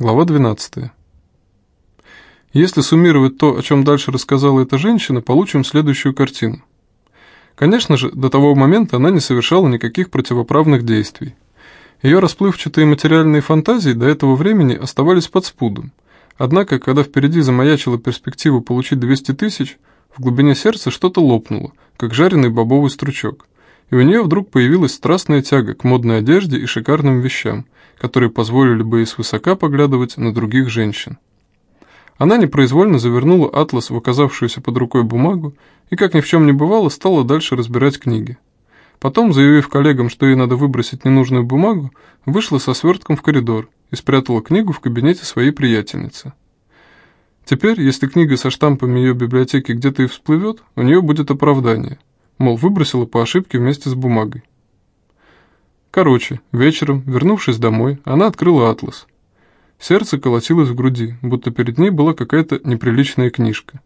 Глава 12. Если суммировать то, о чем дальше рассказала эта женщина, получим следующую картину. Конечно же, до того момента она не совершала никаких противоправных действий. Ее расплывчатые материальные фантазии до этого времени оставались под спудом. Однако, когда впереди замаячила перспектива получить 200 тысяч, в глубине сердца что-то лопнуло, как жареный бобовый стручок, и у нее вдруг появилась страстная тяга к модной одежде и шикарным вещам – которые позволили бы ей свысока поглядывать на других женщин. Она непроизвольно завернула атлас в оказавшуюся под рукой бумагу и, как ни в чем не бывало, стала дальше разбирать книги. Потом, заявив коллегам, что ей надо выбросить ненужную бумагу, вышла со свертком в коридор и спрятала книгу в кабинете своей приятельницы. Теперь, если книга со штампами ее библиотеки где-то и всплывет, у нее будет оправдание, мол, выбросила по ошибке вместе с бумагой. Короче, вечером, вернувшись домой, она открыла атлас. Сердце колотилось в груди, будто перед ней была какая-то неприличная книжка.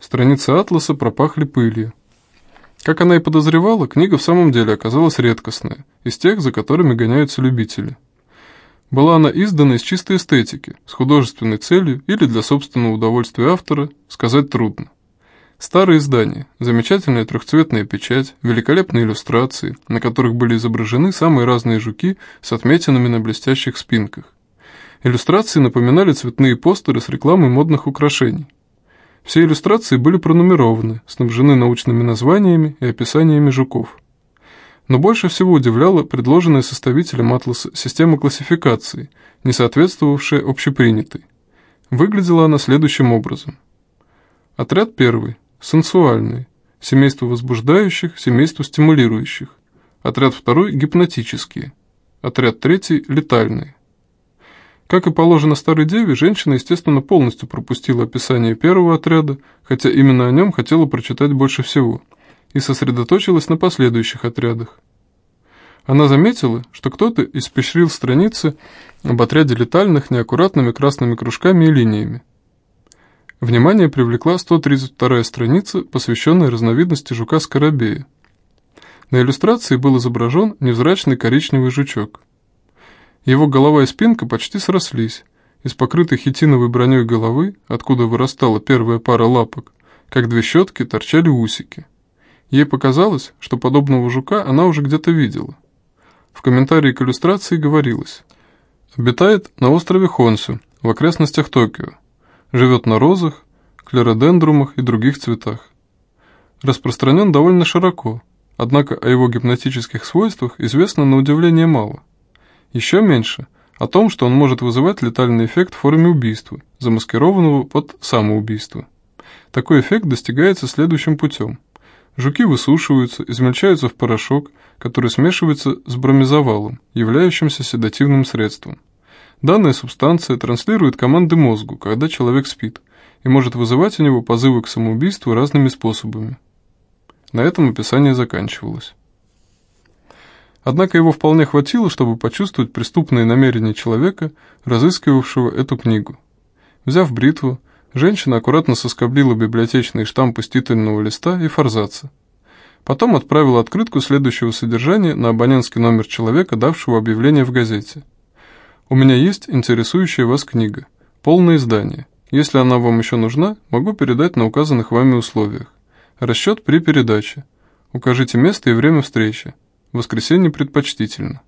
Страницы атласа пропахли пылью. Как она и подозревала, книга в самом деле оказалась редкостная, из тех, за которыми гоняются любители. Была она издана из чистой эстетики, с художественной целью или для собственного удовольствия автора, сказать трудно. Старые издания, замечательная трехцветная печать, великолепные иллюстрации, на которых были изображены самые разные жуки с отметинами на блестящих спинках. Иллюстрации напоминали цветные постеры с рекламой модных украшений. Все иллюстрации были пронумерованы, снабжены научными названиями и описаниями жуков. Но больше всего удивляла предложенная составителем атласа система классификации, не соответствовавшая общепринятой. Выглядела она следующим образом. Отряд первый – Сенсуальные. Семейство возбуждающих, семейство стимулирующих. Отряд второй – гипнотические. Отряд третий – летальные. Как и положено старой деве, женщина, естественно, полностью пропустила описание первого отряда, хотя именно о нем хотела прочитать больше всего, и сосредоточилась на последующих отрядах. Она заметила, что кто-то испещрил страницы об отряде летальных неаккуратными красными кружками и линиями. Внимание привлекла 132 страница, посвященная разновидности жука-скоробея. На иллюстрации был изображен невзрачный коричневый жучок. Его голова и спинка почти срослись. Из покрытой хитиновой броней головы, откуда вырастала первая пара лапок, как две щетки, торчали усики. Ей показалось, что подобного жука она уже где-то видела. В комментарии к иллюстрации говорилось «Обитает на острове Хонсю, в окрестностях Токио. Живет на розах, клеродендрумах и других цветах. Распространен довольно широко, однако о его гипнотических свойствах известно на удивление мало. Еще меньше о том, что он может вызывать летальный эффект в форме убийства, замаскированного под самоубийство. Такой эффект достигается следующим путем. Жуки высушиваются, измельчаются в порошок, который смешивается с бромизовалом, являющимся седативным средством. Данная субстанция транслирует команды мозгу, когда человек спит, и может вызывать у него позывы к самоубийству разными способами. На этом описание заканчивалось. Однако его вполне хватило, чтобы почувствовать преступные намерения человека, разыскивавшего эту книгу. Взяв бритву, женщина аккуратно соскоблила библиотечные штампы с титульного листа и форзаца. Потом отправила открытку следующего содержания на абонентский номер человека, давшего объявление в газете – у меня есть интересующая вас книга. Полное издание. Если она вам еще нужна, могу передать на указанных вами условиях. Расчет при передаче. Укажите место и время встречи. Воскресенье предпочтительно.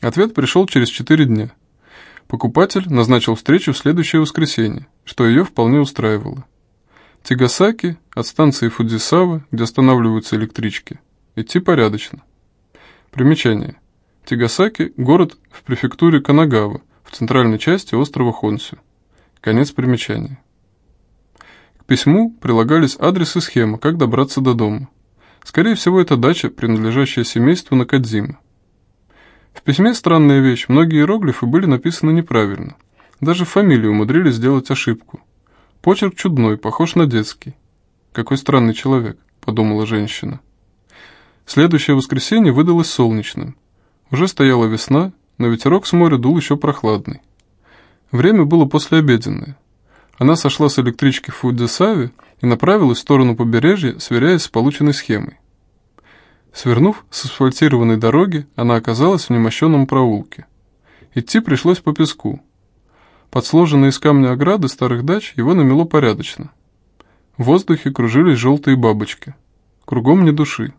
Ответ пришел через 4 дня. Покупатель назначил встречу в следующее воскресенье, что ее вполне устраивало. Тигасаки от станции Фудзисава, где останавливаются электрички. Идти порядочно. Примечание. Тигасаки – город в префектуре Канагава, в центральной части острова Хонсю. Конец примечания. К письму прилагались адрес и схема, как добраться до дома. Скорее всего, это дача, принадлежащая семейству Накадзима. В письме странная вещь, многие иероглифы были написаны неправильно. Даже в фамилии умудрились сделать ошибку. Почерк чудной, похож на детский. «Какой странный человек», — подумала женщина. Следующее воскресенье выдалось солнечным. Уже стояла весна, но ветерок с моря дул еще прохладный. Время было послеобеденное. Она сошла с электрички в Фудзисаве и направилась в сторону побережья, сверяясь с полученной схемой. Свернув с асфальтированной дороги, она оказалась в немощенном проулке. Идти пришлось по песку. Под сложенные из камня ограды старых дач его намело порядочно. В воздухе кружились желтые бабочки. Кругом ни души.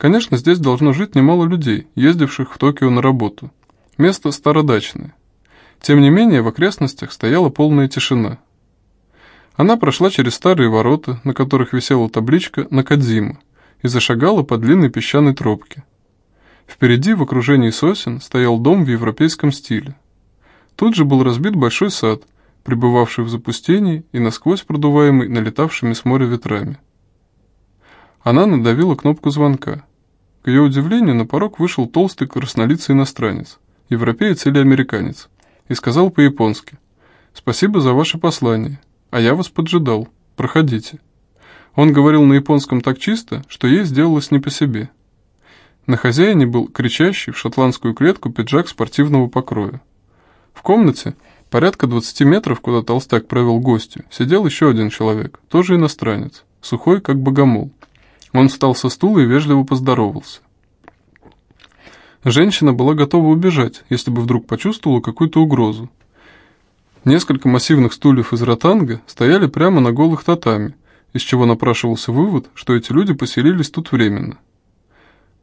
Конечно, здесь должно жить немало людей, ездивших в Токио на работу. Место стародачное. Тем не менее, в окрестностях стояла полная тишина. Она прошла через старые ворота, на которых висела табличка «Накадзима», и зашагала по длинной песчаной тропке. Впереди, в окружении сосен, стоял дом в европейском стиле. Тут же был разбит большой сад, пребывавший в запустении и насквозь продуваемый налетавшими с моря ветрами. Она надавила кнопку звонка. К ее удивлению, на порог вышел толстый краснолицый иностранец, европеец или американец, и сказал по-японски «Спасибо за ваше послание, а я вас поджидал, проходите». Он говорил на японском так чисто, что ей сделалось не по себе. На хозяине был кричащий в шотландскую клетку пиджак спортивного покроя. В комнате, порядка 20 метров, куда толстяк провел гостю, сидел еще один человек, тоже иностранец, сухой, как богомол. Он встал со стула и вежливо поздоровался. Женщина была готова убежать, если бы вдруг почувствовала какую-то угрозу. Несколько массивных стульев из ротанга стояли прямо на голых татами, из чего напрашивался вывод, что эти люди поселились тут временно.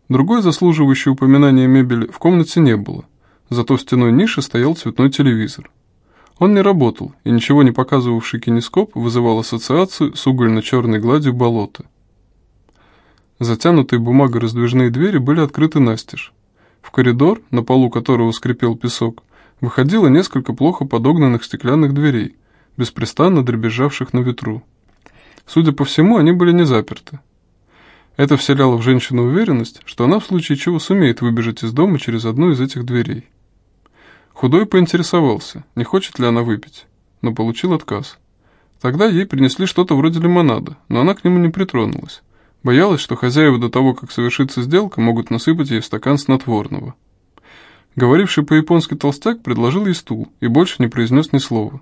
Другой заслуживающей упоминания мебели в комнате не было, зато в стеной нише стоял цветной телевизор. Он не работал, и ничего не показывавший кинескоп вызывал ассоциацию с угольно-черной гладью болота. Затянутые бумагой раздвижные двери были открыты настежь. В коридор, на полу которого скрипел песок, выходило несколько плохо подогнанных стеклянных дверей, беспрестанно дребезжавших на ветру. Судя по всему, они были не заперты. Это вселяло в женщину уверенность, что она в случае чего сумеет выбежать из дома через одну из этих дверей. Худой поинтересовался, не хочет ли она выпить, но получил отказ. Тогда ей принесли что-то вроде лимонада, но она к нему не притронулась. Боялась, что хозяева до того, как совершится сделка, могут насыпать ей в стакан снотворного. Говоривший по-японски толстяк предложил ей стул и больше не произнес ни слова.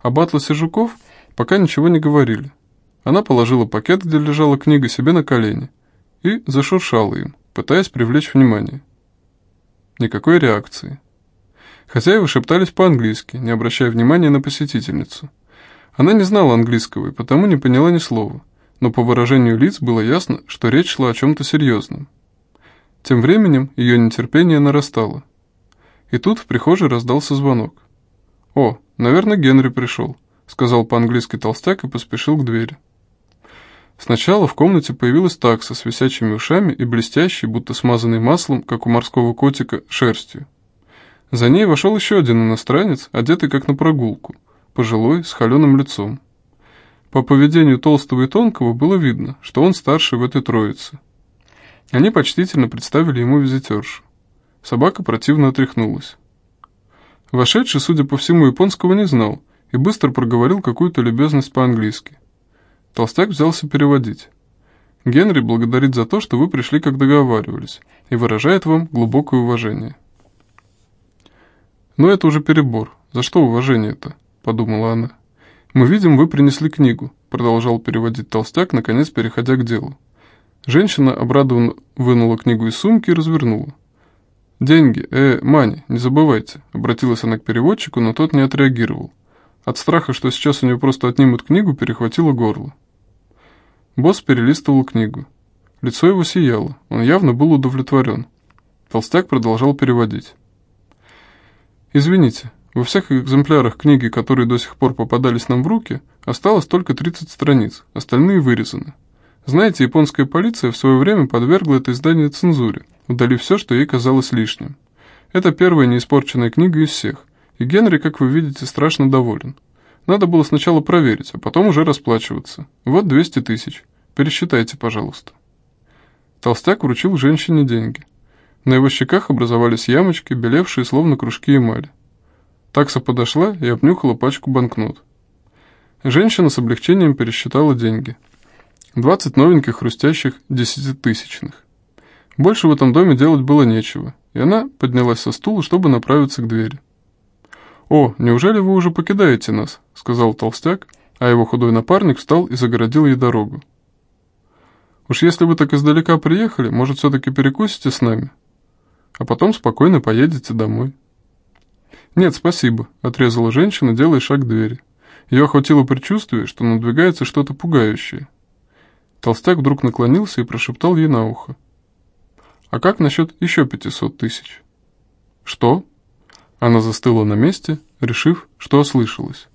Об атласе жуков пока ничего не говорили. Она положила пакет, где лежала книга, себе на колени и зашуршала им, пытаясь привлечь внимание. Никакой реакции. Хозяева шептались по-английски, не обращая внимания на посетительницу. Она не знала английского и потому не поняла ни слова но по выражению лиц было ясно, что речь шла о чем-то серьезном. Тем временем ее нетерпение нарастало. И тут в прихожей раздался звонок. «О, наверное, Генри пришел», — сказал по-английски толстяк и поспешил к двери. Сначала в комнате появилась такса с висячими ушами и блестящей, будто смазанной маслом, как у морского котика, шерстью. За ней вошел еще один иностранец, одетый как на прогулку, пожилой, с холеным лицом. По поведению толстого и тонкого было видно, что он старший в этой троице. Они почтительно представили ему визитершу. Собака противно отряхнулась. Вошедший, судя по всему, японского не знал и быстро проговорил какую-то любезность по-английски. Толстяк взялся переводить. «Генри благодарит за то, что вы пришли, как договаривались, и выражает вам глубокое уважение». «Но это уже перебор. За что уважение-то?» – подумала она. «Мы видим, вы принесли книгу», — продолжал переводить толстяк, наконец переходя к делу. Женщина обрадованно вынула книгу из сумки и развернула. «Деньги, э, Мани, не забывайте», — обратилась она к переводчику, но тот не отреагировал. От страха, что сейчас у него просто отнимут книгу, перехватило горло. Босс перелистывал книгу. Лицо его сияло, он явно был удовлетворен. Толстяк продолжал переводить. «Извините, во всех экземплярах книги, которые до сих пор попадались нам в руки, осталось только 30 страниц, остальные вырезаны. Знаете, японская полиция в свое время подвергла это издание цензуре, удалив все, что ей казалось лишним. Это первая неиспорченная книга из всех, и Генри, как вы видите, страшно доволен. Надо было сначала проверить, а потом уже расплачиваться. Вот 200 тысяч. Пересчитайте, пожалуйста. Толстяк вручил женщине деньги. На его щеках образовались ямочки, белевшие словно кружки эмали. Такса подошла и обнюхала пачку банкнот. Женщина с облегчением пересчитала деньги. Двадцать новеньких хрустящих десятитысячных. Больше в этом доме делать было нечего, и она поднялась со стула, чтобы направиться к двери. «О, неужели вы уже покидаете нас?» — сказал толстяк, а его худой напарник встал и загородил ей дорогу. «Уж если вы так издалека приехали, может, все-таки перекусите с нами, а потом спокойно поедете домой». «Нет, спасибо», — отрезала женщина, делая шаг к двери. Ее охватило предчувствие, что надвигается что-то пугающее. Толстяк вдруг наклонился и прошептал ей на ухо. «А как насчет еще пятисот тысяч?» «Что?» Она застыла на месте, решив, что ослышалась.